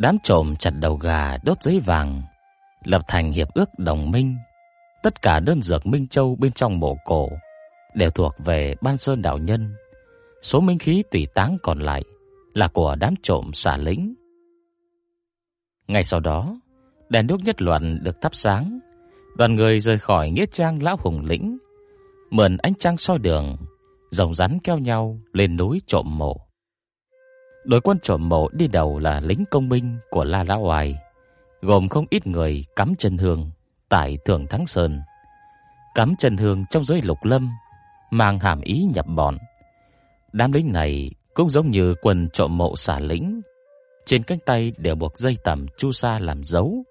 Đám trộm chặt đầu gà, đốt giấy vàng, Lập thành hiệp ước đồng minh. Tất cả đơn dược Minh Châu bên trong mộ cổ Đều thuộc về Ban Sơn Đạo Nhân. Số minh khí tùy táng còn lại Là của đám trộm xả lính Ngay sau đó, Đèn đuốc nhất luận được thắp sáng. Đoàn người rời khỏi Nghĩa Trang Lão Hùng Lĩnh, Mượn ánh trăng soi đường, rồng rắn keo nhau lên núi trộm mộ. Đội quân trộm mộ đi đầu là lính công binh của La Lão Hoài, gồm không ít người cắm chân hương tại Thượng Thắng Sơn. Cắm chân hương trong giới lục lâm, mang hàm ý nhập bọn. Đám lính này cũng giống như quân trộm mộ xả lính, trên cánh tay đều buộc dây tầm chu sa làm dấu.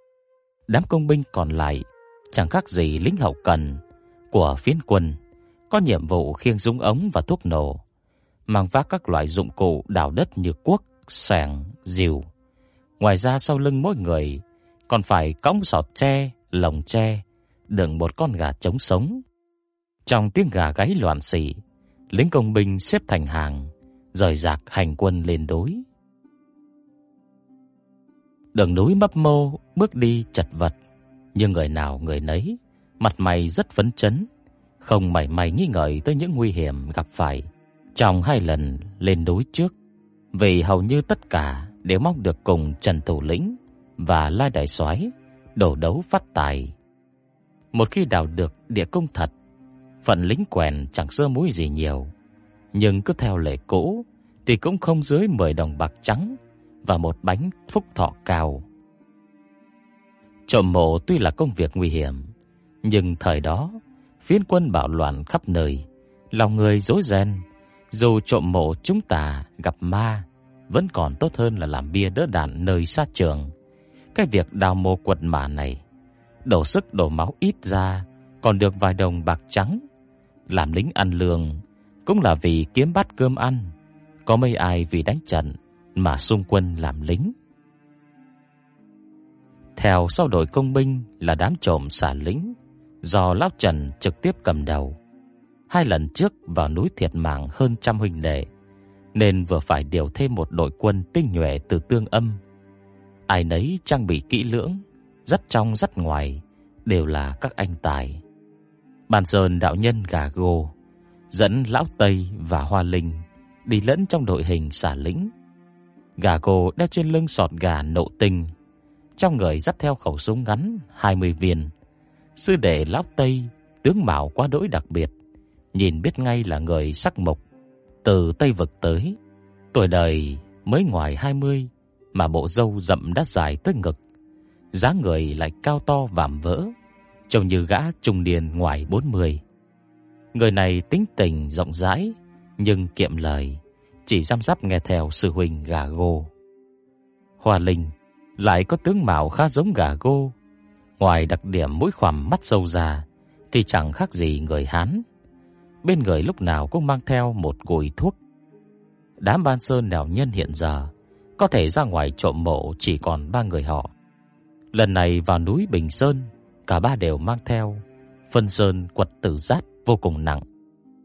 Đám công binh còn lại chẳng khác gì lính hậu cần của phiến quân có nhiệm vụ khiêng súng ống và thuốc nổ, mang vác các loại dụng cụ đào đất như cuốc, xẻng, rìu. Ngoài ra sau lưng mỗi người còn phải cõng sọt tre, lồng tre, đựng một con gà trống sống. Trong tiếng gà gáy loạn xỉ, lính công binh xếp thành hàng, rời rạc hành quân lên đối. Đường núi mấp mô, bước đi chật vật, nhưng người nào người nấy, mặt mày rất phấn chấn, không mảy may nghi ngờ tới những nguy hiểm gặp phải trong hai lần lên núi trước, vì hầu như tất cả đều mong được cùng Trần Thủ lĩnh và La Đại Soái đổ đấu phát tài. Một khi đào được địa cung thật, phận lính quèn chẳng sơ mũi gì nhiều, nhưng cứ theo lệ cũ thì cũng không dưới 10 đồng bạc trắng và một bánh phúc thọ cao. Trộm mộ tuy là công việc nguy hiểm, nhưng thời đó phiến quân bạo loạn khắp nơi, lòng người rối ren, dù trộm mộ chúng ta gặp ma vẫn còn tốt hơn là làm bia đỡ đạn nơi xa trường. Cái việc đào mộ quật mã này, đổ sức đổ máu ít ra còn được vài đồng bạc trắng, làm lính ăn lương cũng là vì kiếm bát cơm ăn, có mấy ai vì đánh trận mà xung quân làm lính. Theo sau đội công binh là đám trộm xả lính do lão Trần trực tiếp cầm đầu. Hai lần trước vào núi thiệt mạng hơn trăm huynh đệ, nên vừa phải điều thêm một đội quân tinh nhuệ từ Tương Âm. Ai nấy trang bị kỹ lưỡng, rất trong rất ngoài, đều là các anh tài. Bàn Sơn đạo nhân gà gồ dẫn lão Tây và Hoa Linh đi lẫn trong đội hình xả lính. Gà gồ đeo trên lưng sọt gà nộ tinh, trong người dắt theo khẩu súng ngắn 20 viên sư đệ lão Tây, tướng mạo quá đỗi đặc biệt, nhìn biết ngay là người sắc mộc từ Tây vực tới, tuổi đời mới ngoài 20 mà bộ râu rậm đắt dài tới ngực, dáng người lại cao to vạm vỡ, trông như gã trung niên ngoài 40. Người này tính tình rộng rãi nhưng kiệm lời, chỉ răm rắp nghe theo sư huynh gà gô. Hoa Linh lại có tướng mạo khá giống gà gô, Ngoài đặc điểm mũi khoằm mắt sâu già thì chẳng khác gì người Hán. Bên người lúc nào cũng mang theo một gùi thuốc. Đám Ban Sơn nào nhân hiện giờ có thể ra ngoài trộm mộ chỉ còn ba người họ. Lần này vào núi Bình Sơn, cả ba đều mang theo phân sơn quật tử giáp vô cùng nặng.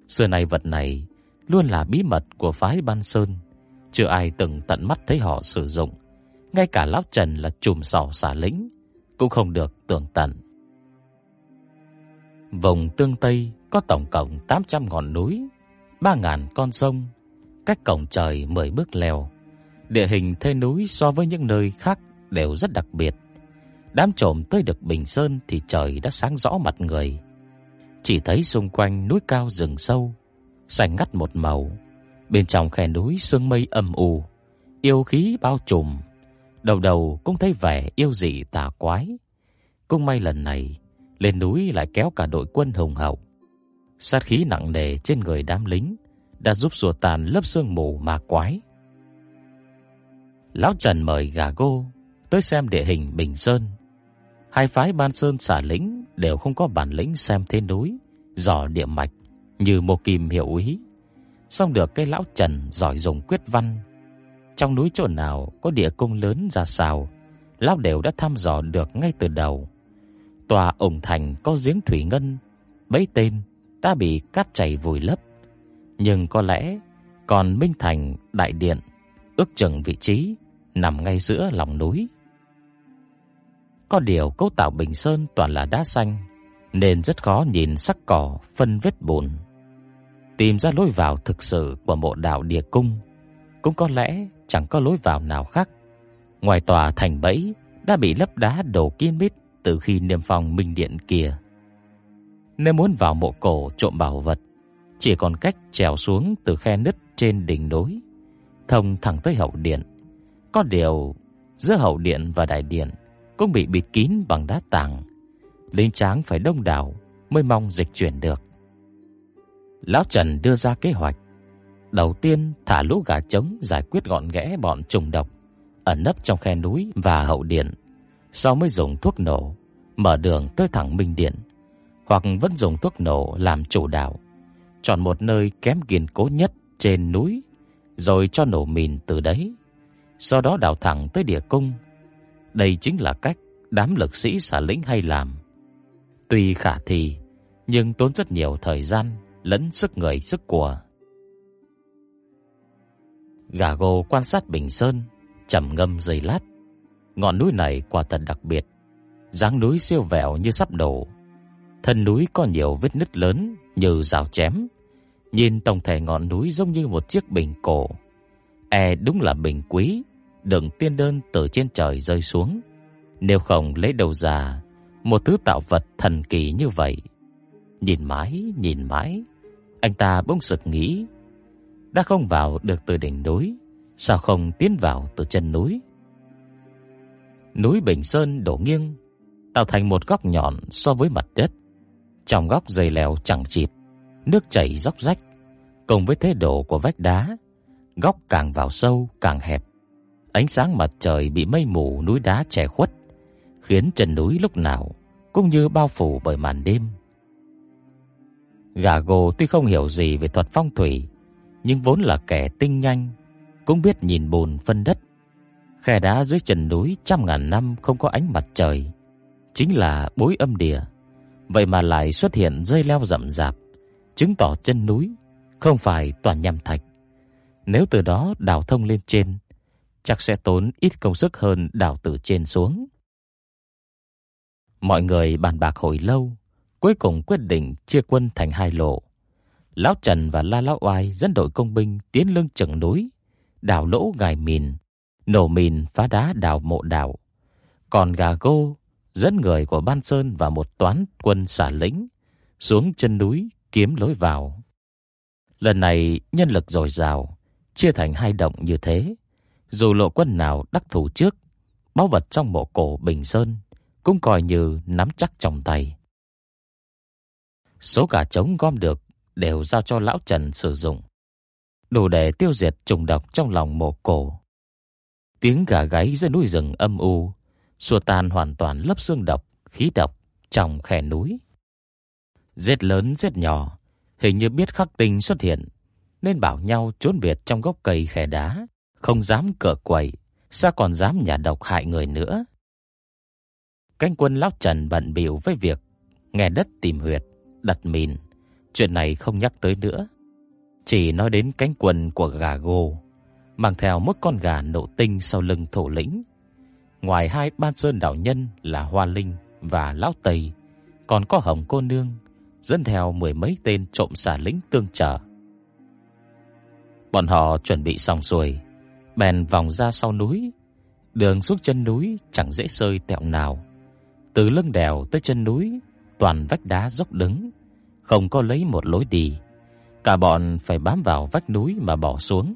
Xưa này vật này luôn là bí mật của phái Ban Sơn, chưa ai từng tận mắt thấy họ sử dụng. Ngay cả lão Trần là trùm sỏ xả lính cũng không được tưởng tận. vòng tương Tây có tổng cộng 800 ngọn núi, 3000 con sông, cách cổng trời 10 bước leo. Địa hình thế núi so với những nơi khác đều rất đặc biệt. Đám trộm tới được Bình Sơn thì trời đã sáng rõ mặt người. Chỉ thấy xung quanh núi cao rừng sâu, xanh ngắt một màu, bên trong khe núi sương mây âm u, yêu khí bao trùm đầu đầu cũng thấy vẻ yêu dị tà quái. Cũng may lần này, lên núi lại kéo cả đội quân hùng hậu. Sát khí nặng nề trên người đám lính đã giúp xua tàn lớp sương mù ma quái. Lão Trần mời gà gô tới xem địa hình Bình Sơn. Hai phái Ban Sơn xả lĩnh đều không có bản lĩnh xem thế núi, dò địa mạch như một Kim hiệu úy. Xong được cái lão Trần giỏi dùng quyết văn. Trong núi chỗ nào có địa cung lớn ra sao, lão đều đã thăm dò được ngay từ đầu. Tòa ổng thành có giếng thủy ngân, bấy tên đã bị cát chảy vùi lấp. Nhưng có lẽ còn Minh Thành đại điện ước chừng vị trí nằm ngay giữa lòng núi. Có điều cấu tạo Bình Sơn toàn là đá xanh, nên rất khó nhìn sắc cỏ phân vết bùn. Tìm ra lối vào thực sự của mộ đạo địa cung, cũng có lẽ chẳng có lối vào nào khác. Ngoài tòa thành bẫy đã bị lấp đá đổ kín mít từ khi niêm phong minh điện kia. Nếu muốn vào mộ cổ trộm bảo vật, chỉ còn cách trèo xuống từ khe nứt trên đỉnh núi, thông thẳng tới hậu điện. Có điều, giữa hậu điện và đại điện cũng bị bịt kín bằng đá tảng. linh tráng phải đông đảo mới mong dịch chuyển được. Lão Trần đưa ra kế hoạch. Đầu tiên thả lũ gà trống giải quyết gọn ghẽ bọn trùng độc ẩn nấp trong khe núi và hậu điện. Sau mới dùng thuốc nổ mở đường tới thẳng Minh Điện, hoặc vẫn dùng thuốc nổ làm chủ đạo, chọn một nơi kém kiên cố nhất trên núi, rồi cho nổ mìn từ đấy, sau đó đào thẳng tới địa cung. Đây chính là cách đám lực sĩ xả lĩnh hay làm. Tuy khả thi, nhưng tốn rất nhiều thời gian lẫn sức người sức của. Gà gồ quan sát Bình Sơn, trầm ngâm giây lát. Ngọn núi này quả thật đặc biệt, dáng núi siêu vẹo như sắp đổ. Thân núi có nhiều vết nứt lớn như rào chém, nhìn tổng thể ngọn núi giống như một chiếc bình cổ. E đúng là bình quý, đựng tiên đơn từ trên trời rơi xuống. Nếu không lấy đầu già, một thứ tạo vật thần kỳ như vậy. Nhìn mãi, nhìn mãi, anh ta bỗng sực nghĩ, đã không vào được từ đỉnh núi, sao không tiến vào từ chân núi? Núi Bình Sơn đổ nghiêng, tạo thành một góc nhọn so với mặt đất. Trong góc dày lèo chẳng chịt, nước chảy róc rách, cùng với thế độ của vách đá, góc càng vào sâu càng hẹp. Ánh sáng mặt trời bị mây mù núi đá che khuất, khiến chân núi lúc nào cũng như bao phủ bởi màn đêm. Gà gồ tuy không hiểu gì về thuật phong thủy, nhưng vốn là kẻ tinh nhanh, cũng biết nhìn bùn phân đất. Khe đá dưới chân núi trăm ngàn năm không có ánh mặt trời, chính là bối âm địa. Vậy mà lại xuất hiện dây leo rậm rạp, chứng tỏ chân núi không phải toàn nham thạch. Nếu từ đó đào thông lên trên, chắc sẽ tốn ít công sức hơn đào từ trên xuống. Mọi người bàn bạc hồi lâu, cuối cùng quyết định chia quân thành hai lộ. Lão Trần và La Lão Oai dẫn đội công binh tiến lưng chừng núi, đào lỗ gài mìn, nổ mìn phá đá đào mộ đào. Còn Gà Gô dẫn người của Ban Sơn và một toán quân xả lính xuống chân núi kiếm lối vào. Lần này nhân lực dồi dào, chia thành hai động như thế, dù lộ quân nào đắc thủ trước, báu vật trong mộ cổ Bình Sơn cũng coi như nắm chắc trong tay. Số gà trống gom được đều giao cho lão Trần sử dụng, đủ để tiêu diệt trùng độc trong lòng mộ cổ. Tiếng gà gáy dưới núi rừng âm u, xua tan hoàn toàn lớp xương độc, khí độc trong khe núi. rết lớn rết nhỏ, hình như biết khắc tinh xuất hiện, nên bảo nhau trốn biệt trong gốc cây khe đá, không dám cờ quậy, sao còn dám nhả độc hại người nữa. cánh quân lão Trần bận bịu với việc nghe đất tìm huyệt, đặt mìn, chuyện này không nhắc tới nữa. Chỉ nói đến cánh quân của gà gô, mang theo một con gà nộ tinh sau lưng thủ lĩnh. Ngoài hai ban sơn đạo nhân là Hoa Linh và Lão Tây, còn có Hồng cô nương dẫn theo mười mấy tên trộm xả lính tương trợ. Bọn họ chuẩn bị xong xuôi, bèn vòng ra sau núi, đường xuống chân núi chẳng dễ sơi tẹo nào. Từ lưng đèo tới chân núi, toàn vách đá dốc đứng, không có lấy một lối đi. Cả bọn phải bám vào vách núi mà bỏ xuống.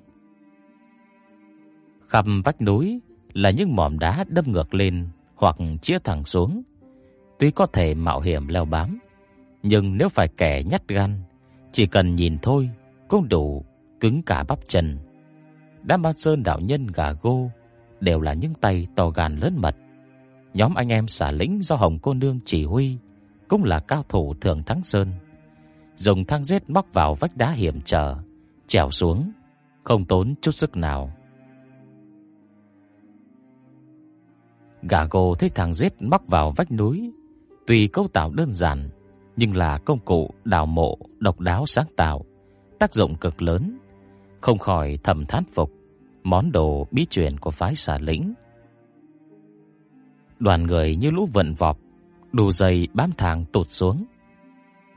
Khắp vách núi là những mỏm đá đâm ngược lên hoặc chĩa thẳng xuống. Tuy có thể mạo hiểm leo bám, nhưng nếu phải kẻ nhát gan, chỉ cần nhìn thôi cũng đủ cứng cả bắp chân. Đám Ban Sơn đạo nhân gà gô đều là những tay to gan lớn mật. Nhóm anh em xả lĩnh do Hồng cô nương chỉ huy cũng là cao thủ thường thắng sơn. Dùng thang giết móc vào vách đá hiểm trở, trèo xuống, không tốn chút sức nào. Gà gồ thấy thằng giết móc vào vách núi, tuy cấu tạo đơn giản, nhưng là công cụ đào mộ độc đáo sáng tạo, tác dụng cực lớn, không khỏi thầm thán phục món đồ bí truyền của phái xà lĩnh. Đoàn người như lũ vận vọp, đủ dày bám thang tụt xuống.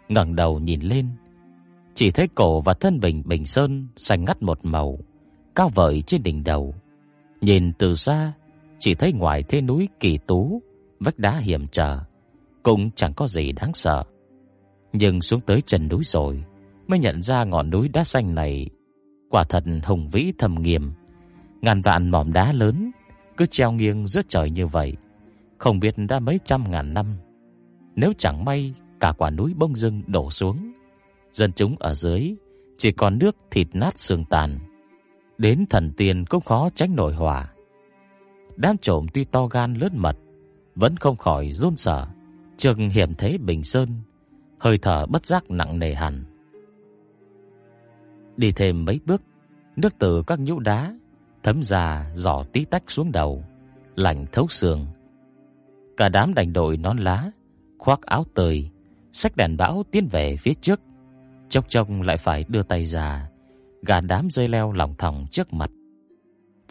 ngẩng đầu nhìn lên, chỉ thấy cổ và thân bình bình sơn xanh ngắt một màu, cao vời trên đỉnh đầu. Nhìn từ xa, chỉ thấy ngoài thế núi kỳ tú, vách đá hiểm trở, cũng chẳng có gì đáng sợ. Nhưng xuống tới chân núi rồi, mới nhận ra ngọn núi đá xanh này quả thật hùng vĩ thầm nghiêm, ngàn vạn mỏm đá lớn cứ treo nghiêng giữa trời như vậy, không biết đã mấy trăm ngàn năm. Nếu chẳng may cả quả núi bông dưng đổ xuống, dân chúng ở dưới chỉ còn nước thịt nát xương tàn, đến thần tiên cũng khó tránh nổi hỏa. Đám trộm tuy to gan lớn mật, vẫn không khỏi run sợ, chừng hiểm thế bình sơn, hơi thở bất giác nặng nề hẳn. Đi thêm mấy bước, nước từ các nhũ đá thấm ra giỏ tí tách xuống đầu, lạnh thấu xương. Cả đám đành đội nón lá, khoác áo tơi, xách đèn bão tiến về phía trước. Chốc chốc lại phải đưa tay ra, gà đám dây leo lỏng thòng trước mặt.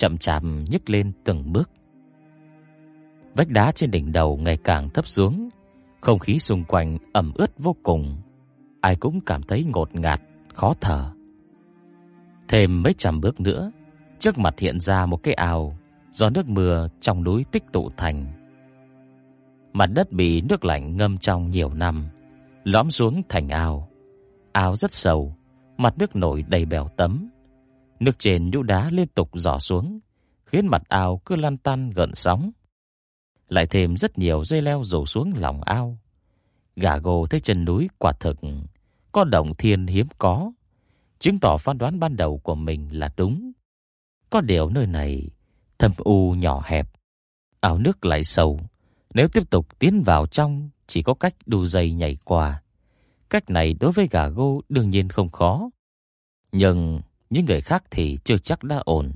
Chậm chạp nhấc lên từng bước. Vách đá trên đỉnh đầu ngày càng thấp xuống, không khí xung quanh ẩm ướt vô cùng. Ai cũng cảm thấy ngột ngạt, khó thở. Thêm mấy trăm bước nữa, trước mặt hiện ra một cái ao do nước mưa trong núi tích tụ thành. Mặt đất bị nước lạnh ngâm trong nhiều năm, lõm xuống thành ao. Ao rất sâu, mặt nước nổi đầy bèo tấm. Nước trên nhũ đá liên tục dò xuống, khiến mặt ao cứ lăn tăn gợn sóng. Lại thêm rất nhiều dây leo rủ xuống lòng ao. Gà gồ thấy chân núi quả thực có động thiên hiếm có, chứng tỏ phán đoán ban đầu của mình là đúng. Có điều nơi này thâm u nhỏ hẹp, ao nước lại sâu, nếu tiếp tục tiến vào trong chỉ có cách đu dây nhảy qua. Cách này đối với gà gô đương nhiên không khó, nhưng những người khác thì chưa chắc đã ổn.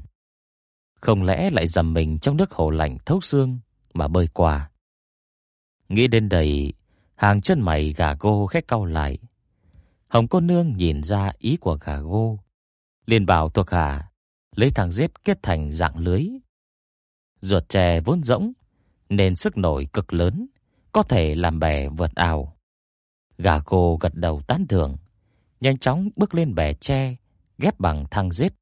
Không lẽ lại dầm mình trong nước hồ lạnh thấu xương mà bơi qua? Nghĩ đến đây, hàng chân mày gà gô khẽ cau lại. Hồng cô nương nhìn ra ý của gà gô, liền bảo thuộc hạ lấy thằng giết kết thành dạng lưới. Ruột chè vốn rỗng nên sức nổi cực lớn, có thể làm bè vượt ao. Gà cô gật đầu tán thưởng, nhanh chóng bước lên bè tre ghép bằng thang giết,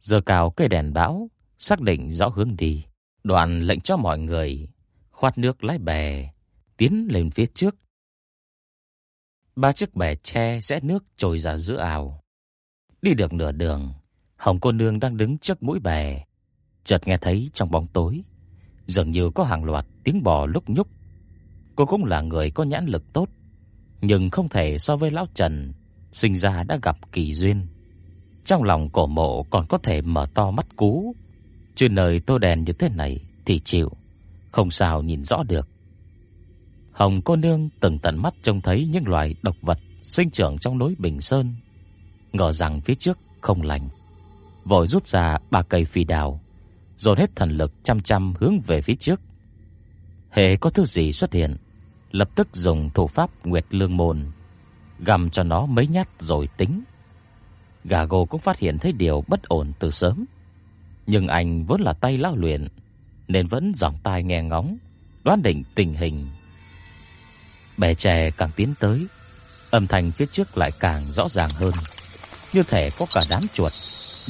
giơ cao cây đèn bão, xác định rõ hướng đi. Đoạn lệnh cho mọi người khoát nước lái bè tiến lên phía trước. Ba chiếc bè tre rẽ nước trồi ra giữa ao. Đi được nửa đường, Hồng cô nương đang đứng trước mũi bè, chợt nghe thấy trong bóng tối, dường như có hàng loạt tiếng bò lúc nhúc. Cô cũng là người có nhãn lực tốt, nhưng không thể so với lão Trần sinh ra đã gặp kỳ duyên. Trong lòng cổ mộ còn có thể mở to mắt cú, chứ nơi tô đèn như thế này thì chịu, không sao nhìn rõ được. Hồng cô nương từng tận mắt trông thấy những loài độc vật sinh trưởng trong núi Bình Sơn, ngờ rằng phía trước không lành vội rút ra ba cây phi đào dồn hết thần lực chăm chăm hướng về phía trước. hệ có thứ gì xuất hiện, lập tức dùng thủ pháp Nguyệt Lương môn, gầm cho nó mấy nhát rồi tính. Gà gồ cũng phát hiện thấy điều bất ổn từ sớm, nhưng anh vốn là tay lão luyện nên vẫn giọng tai nghe ngóng, đoán định tình hình. Bè chè càng tiến tới, âm thanh phía trước lại càng rõ ràng hơn, như thể có cả đám chuột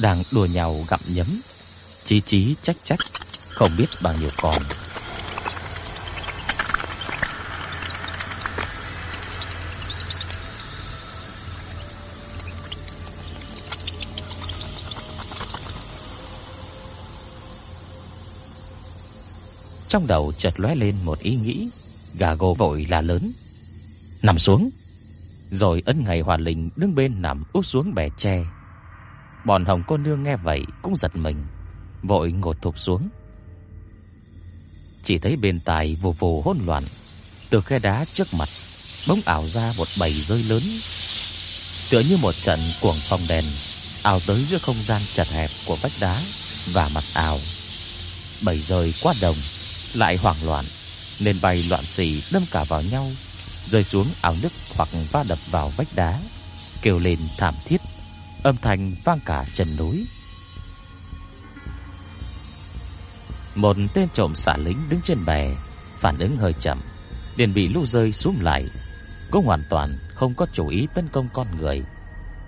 đang đùa nhau gặm nhấm, chí chí trách trách, không biết bao nhiêu con. Trong đầu chợt lóe lên một ý nghĩ, gà gồ vội là lớn. Nằm xuống. Rồi ấn ngày hòa linh đứng bên nằm úp xuống bè tre Bọn Hồng cô nương nghe vậy cũng giật mình, vội ngồi thụp xuống. chỉ thấy bên tai vù vù hỗn loạn, từ khe đá trước mặt bỗng ảo ra một bầy rơi lớn, tựa như một trận cuồng phong đèn ảo tới giữa không gian chật hẹp của vách đá và mặt ảo. Bầy rơi quá đồng, lại hoảng loạn, nên bay loạn xì đâm cả vào nhau, rơi xuống ảo nước hoặc va đập vào vách đá, kêu lên thảm thiết, âm thanh vang cả chân núi. Một tên trộm xả lính đứng trên bè, phản ứng hơi chậm, liền bị lũ rơi xuống lại. Cũng hoàn toàn không có chủ ý tấn công con người,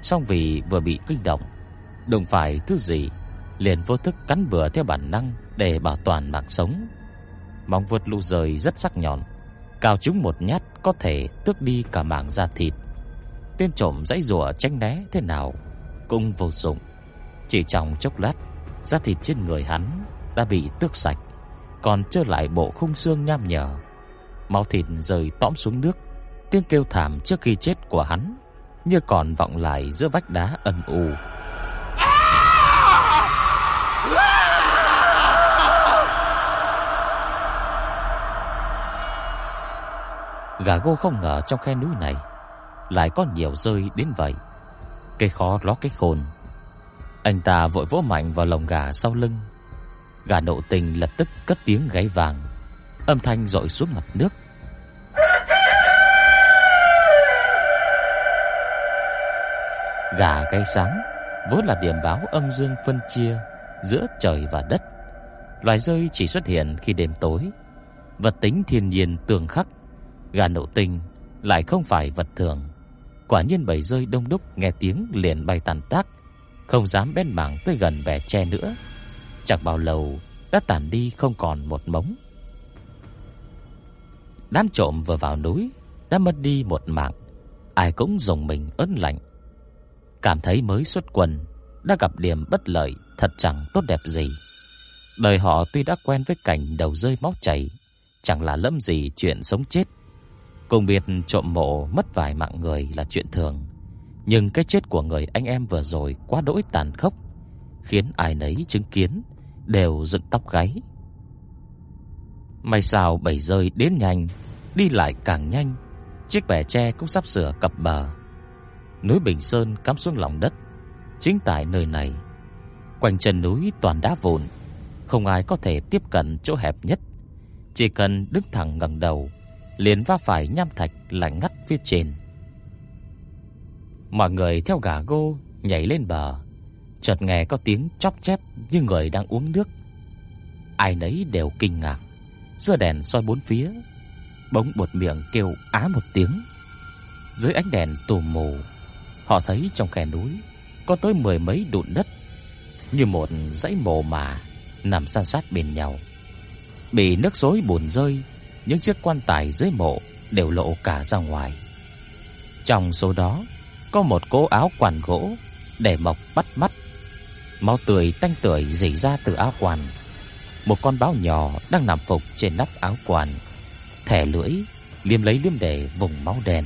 song vì vừa bị kích động, đụng phải thứ gì, liền vô thức cắn bừa theo bản năng để bảo toàn mạng sống. Móng vuốt lũ rời rất sắc nhọn, cào chúng một nhát có thể tước đi cả mảng da thịt. Tên trộm dãy rủa tránh né thế nào cũng vô dụng. Chỉ trong chốc lát, da thịt trên người hắn đã bị tước sạch, còn trơ lại bộ khung xương nham nhở. Máu thịt rơi tõm xuống nước, tiếng kêu thảm trước khi chết của hắn như còn vọng lại giữa vách đá âm u. Gà gô không ngờ trong khe núi này lại có nhiều rơi đến vậy. Cái khó ló cái khôn. Anh ta vội vỗ mạnh vào lồng gà sau lưng. Gà nộ tình lập tức cất tiếng gáy vàng, âm thanh dội xuống mặt nước. Gà gáy sáng vốn là điểm báo âm dương phân chia giữa trời và đất. Loài rơi chỉ xuất hiện khi đêm tối. Vật tính thiên nhiên tường khắc, gà nộ tinh lại không phải vật thường. Quả nhiên bầy rơi đông đúc nghe tiếng liền bay tàn tác, không dám bén mảng tới gần bè tre nữa. Chẳng bao lâu đã tàn đi không còn một mống. Đám trộm vừa vào núi đã mất đi một mạng, ai cũng dùng mình ớn lạnh. Cảm thấy mới xuất quân đã gặp điểm bất lợi thật chẳng tốt đẹp gì. Đời họ tuy đã quen với cảnh đầu rơi máu chảy, chẳng là lẫm gì chuyện sống chết. Cùng biệt trộm mộ mất vài mạng người là chuyện thường, nhưng cái chết của người anh em vừa rồi quá đỗi tàn khốc, khiến ai nấy chứng kiến đều dựng tóc gáy. May sao bảy rơi đến nhanh, đi lại càng nhanh, chiếc bè tre cũng sắp sửa cập bờ. Núi Bình Sơn cắm xuống lòng đất, chính tại nơi này, quanh chân núi toàn đá vụn, không ai có thể tiếp cận chỗ hẹp nhất. Chỉ cần đứng thẳng ngẩng đầu, liền va phải nham thạch lạnh ngắt phía trên. Mọi người theo gà gô nhảy lên bờ, chợt nghe có tiếng chóp chép như người đang uống nước. Ai nấy đều kinh ngạc, giơ đèn soi bốn phía, bỗng buột miệng kêu á một tiếng. Dưới ánh đèn tù mù, họ thấy trong khe núi có tới mười mấy đụn đất như một dãy mồ mà nằm san sát bên nhau. Bị nước xối bùn rơi, những chiếc quan tài dưới mộ đều lộ cả ra ngoài. Trong số đó có một cố áo quan gỗ để mọc bắt mắt. Máu tươi tanh tưởi rỉ ra từ áo quan. Một con báo nhỏ đang nằm phục trên nắp áo quan, thẻ lưỡi liếm lấy liếm để vùng máu đen.